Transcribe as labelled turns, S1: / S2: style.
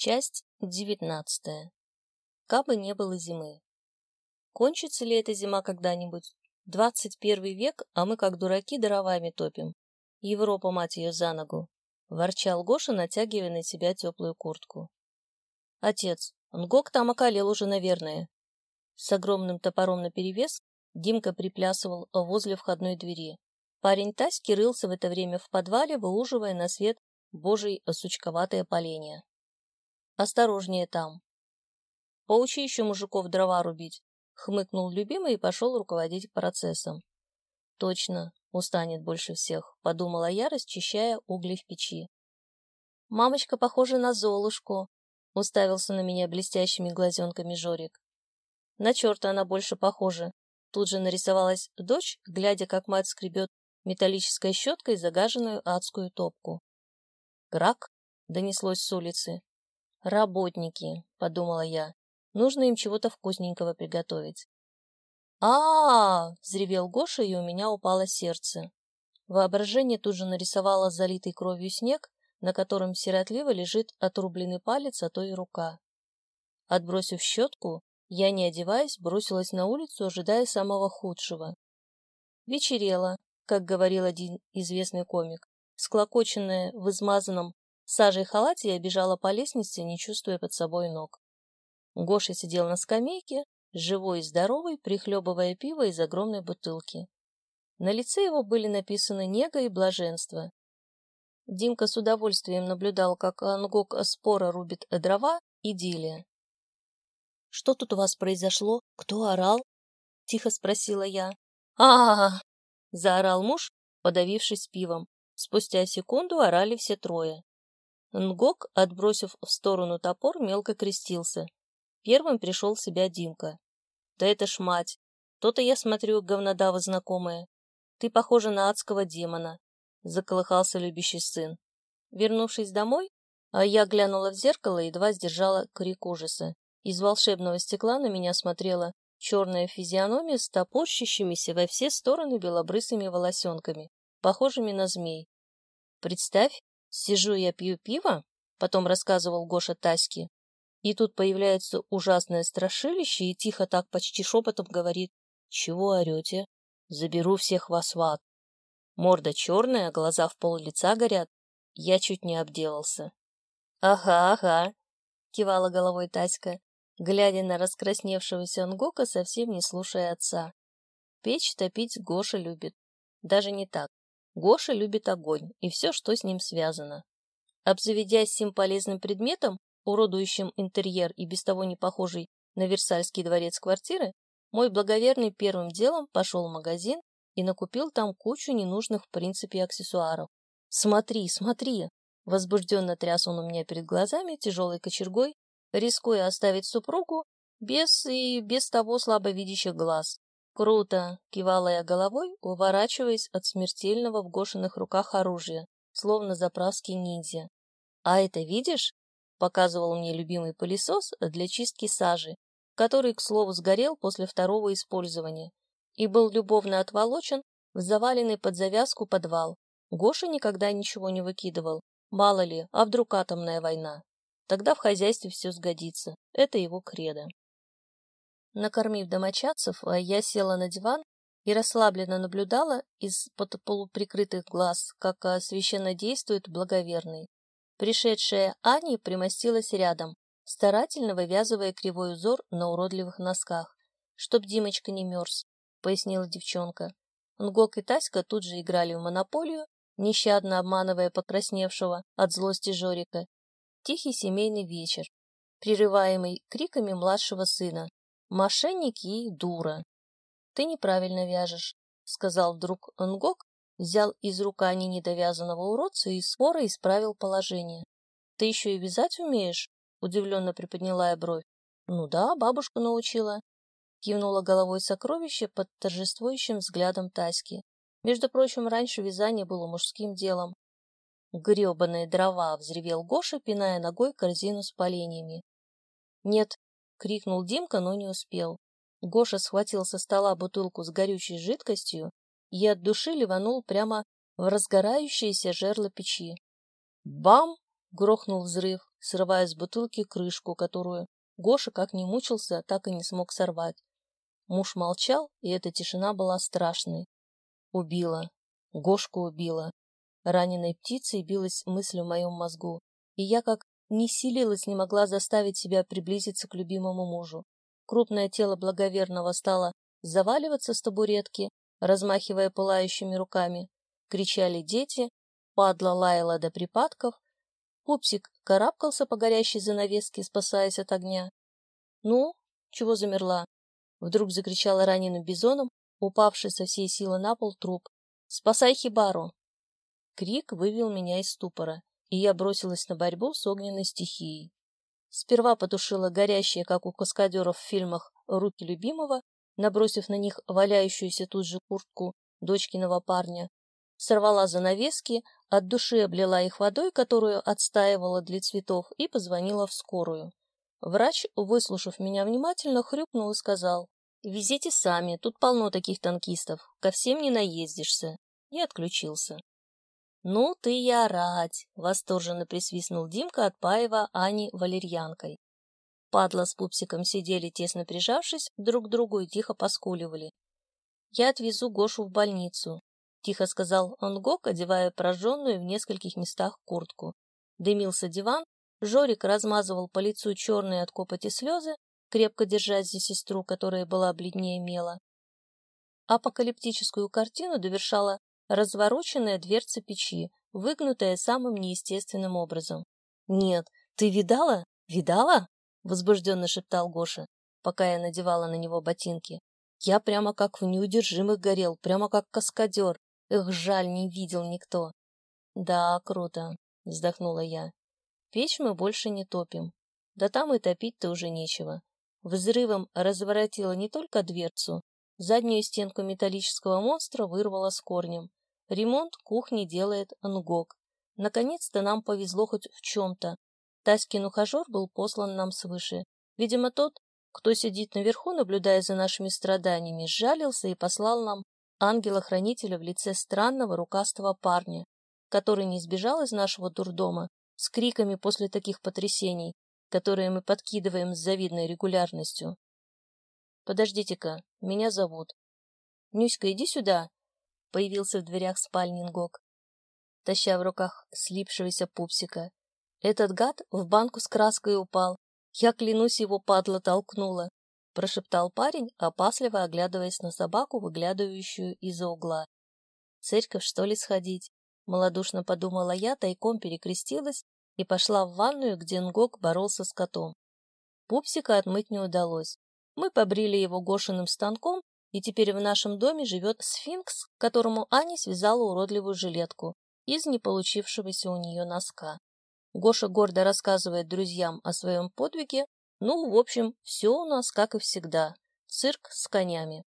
S1: Часть девятнадцатая. Кабы не было зимы. Кончится ли эта зима когда-нибудь? Двадцать первый век, а мы как дураки дровами топим. Европа, мать ее, за ногу. Ворчал Гоша, натягивая на себя теплую куртку. Отец, Нгок там околел уже, наверное. С огромным топором наперевес Димка приплясывал возле входной двери. Парень Таськи рылся в это время в подвале, выуживая на свет божий сучковатое поленье. Осторожнее там. Поучи еще мужиков дрова рубить, хмыкнул любимый и пошел руководить процессом. Точно, устанет больше всех, подумала я, расчищая угли в печи. Мамочка похожа на Золушку, уставился на меня блестящими глазенками Жорик. На черта она больше похожа. Тут же нарисовалась дочь, глядя, как мать скребет металлической щеткой загаженную адскую топку. «Грак!» — донеслось с улицы. «Работники», — подумала я. «Нужно им чего-то вкусненького приготовить». а, -а, -а взревел Гоша, и у меня упало сердце. Воображение тут же нарисовало залитый кровью снег, на котором сиротливо лежит отрубленный палец, а то и рука. Отбросив щетку, я, не одеваясь, бросилась на улицу, ожидая самого худшего. Вечерело, как говорил один известный комик, склокоченная в измазанном сажей халате я бежала по лестнице, не чувствуя под собой ног. Гоша сидел на скамейке, живой и здоровый, прихлебывая пиво из огромной бутылки. На лице его были написаны нега и блаженство. Димка с удовольствием наблюдал, как Ангок спора рубит дрова, идиллия. — Что тут у вас произошло? Кто орал? — тихо спросила я. а а, -а заорал муж, подавившись пивом. Спустя секунду орали все трое. Нгок, отбросив в сторону топор, мелко крестился. Первым пришел в себя Димка. «Да это ж мать! То-то я смотрю, говнодава знакомая. Ты похожа на адского демона», — заколыхался любящий сын. Вернувшись домой, а я глянула в зеркало и едва сдержала крик ужаса. Из волшебного стекла на меня смотрела черная физиономия с топорщащимися во все стороны белобрысыми волосенками, похожими на змей. Представь, Сижу я пью пиво, потом рассказывал Гоша Таське, и тут появляется ужасное страшилище и тихо так почти шепотом говорит, «Чего орете? Заберу всех вас в ад». Морда черная, глаза в пол лица горят. Я чуть не обделался. «Ага, ага», — кивала головой Таська, глядя на раскрасневшегося Ангока, совсем не слушая отца. Печь топить Гоша любит. Даже не так. Гоша любит огонь и все, что с ним связано. Обзаведясь сим полезным предметом, уродующим интерьер и без того не похожий на Версальский дворец квартиры, мой благоверный первым делом пошел в магазин и накупил там кучу ненужных в принципе аксессуаров. «Смотри, смотри!» Возбужденно тряс он у меня перед глазами тяжелой кочергой, рискуя оставить супругу без и без того слабовидящих глаз. «Круто!» — кивала я головой, уворачиваясь от смертельного в Гошиных руках оружия, словно заправский ниндзя. «А это видишь?» — показывал мне любимый пылесос для чистки сажи, который, к слову, сгорел после второго использования и был любовно отволочен в заваленный под завязку подвал. Гоша никогда ничего не выкидывал. Мало ли, а вдруг атомная война? Тогда в хозяйстве все сгодится. Это его кредо. Накормив домочадцев, а я села на диван и расслабленно наблюдала из-под полуприкрытых глаз, как а, священно действует благоверный. Пришедшая Аня примостилась рядом, старательно вывязывая кривой узор на уродливых носках. «Чтоб Димочка не мерз», — пояснила девчонка. Нгок и Таська тут же играли в монополию, нещадно обманывая покрасневшего от злости Жорика. Тихий семейный вечер, прерываемый криками младшего сына, Мошенник и дура. Ты неправильно вяжешь, сказал вдруг Нгок, взял из рукани недовязанного уродца и споро исправил положение. Ты еще и вязать умеешь? Удивленно приподняла я бровь. Ну да, бабушка научила. Кивнула головой сокровище под торжествующим взглядом Таськи. Между прочим, раньше вязание было мужским делом. Гребаные дрова! — взревел Гоша, пиная ногой корзину с поленьями. Нет, — крикнул Димка, но не успел. Гоша схватил со стола бутылку с горючей жидкостью и от души ливанул прямо в разгорающееся жерло печи. «Бам!» — грохнул взрыв. срывая с бутылки крышку, которую Гоша как не мучился, так и не смог сорвать. Муж молчал, и эта тишина была страшной. Убила. Гошку убила. Раненой птицей билась мысль в моем мозгу, и я как не силилась, не могла заставить себя приблизиться к любимому мужу. Крупное тело благоверного стало заваливаться с табуретки, размахивая пылающими руками. Кричали дети, падла лаяла до припадков, пупсик карабкался по горящей занавеске, спасаясь от огня. «Ну, чего замерла?» Вдруг закричала раненым бизоном, упавший со всей силы на пол труп. «Спасай хибару!» Крик вывел меня из ступора, и я бросилась на борьбу с огненной стихией. Сперва потушила горящие, как у каскадеров в фильмах, руки любимого, набросив на них валяющуюся тут же куртку дочкиного парня, сорвала занавески, от души облила их водой, которую отстаивала для цветов, и позвонила в скорую. Врач, выслушав меня внимательно, хрюкнул и сказал, «Везите сами, тут полно таких танкистов, ко всем не наездишься», и отключился. «Ну ты и орать!» — восторженно присвистнул Димка, отпаивая Ани валерьянкой. Падла с пупсиком сидели, тесно прижавшись друг к другу и тихо поскуливали. «Я отвезу Гошу в больницу», — тихо сказал Онгок, одевая прожженную в нескольких местах куртку. Дымился диван, Жорик размазывал по лицу черные от копоти слезы, крепко держась за сестру, которая была бледнее мела. Апокалиптическую картину довершала развороченная дверца печи, выгнутая самым неестественным образом. «Нет, ты видала? Видала?» — возбужденно шептал Гоша, пока я надевала на него ботинки. «Я прямо как в неудержимых горел, прямо как каскадер. Эх, жаль, не видел никто». «Да, круто», — вздохнула я. Печь мы больше не топим. Да там и топить-то уже нечего. Взрывом разворотила не только дверцу, заднюю стенку металлического монстра вырвала с корнем. Ремонт кухни делает Нгок. Наконец-то нам повезло хоть в чем-то. Таськин ухажер был послан нам свыше. Видимо, тот, кто сидит наверху, наблюдая за нашими страданиями, сжалился и послал нам ангела-хранителя в лице странного рукастого парня, который не сбежал из нашего дурдома, с криками после таких потрясений, которые мы подкидываем с завидной регулярностью. Подождите-ка, меня зовут. Нюська, иди сюда. Появился в дверях спальни Нгок, таща в руках слипшегося пупсика. Этот гад в банку с краской упал. Я, клянусь, его падла толкнула, прошептал парень, опасливо оглядываясь на собаку, выглядывающую из-за угла. Церковь, что ли, сходить? Молодушно подумала я, тайком перекрестилась и пошла в ванную, где Нгок боролся с котом. Пупсика отмыть не удалось. Мы побрили его Гошиным станком, и теперь в нашем доме живет сфинкс, которому Аня связала уродливую жилетку из не получившегося у нее носка. Гоша гордо рассказывает друзьям о своем подвиге. Ну, в общем, все у нас, как и всегда. Цирк с конями.